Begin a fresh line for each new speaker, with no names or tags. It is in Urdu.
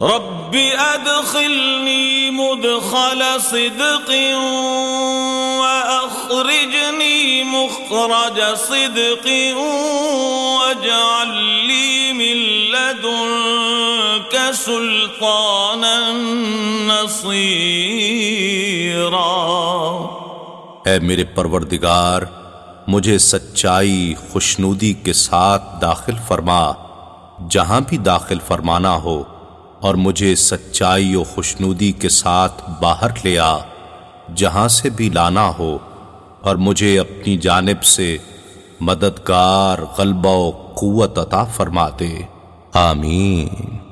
رب ادخلنی مدخل صدق واخرجنی مخرج صدق واجعل لي من لدنك سلطانا نصيرا
اے میرے پروردگار، مجھے سچائی خوشنودی کے ساتھ داخل فرما، جہاں بھی داخل فرمانا ہو اور مجھے سچائی و خوشنودی کے ساتھ باہر لیا جہاں سے بھی لانا ہو، اور مجھے اپنی جانب سے مددگار غلبہ و قوت عطا فرما دے۔ آمین۔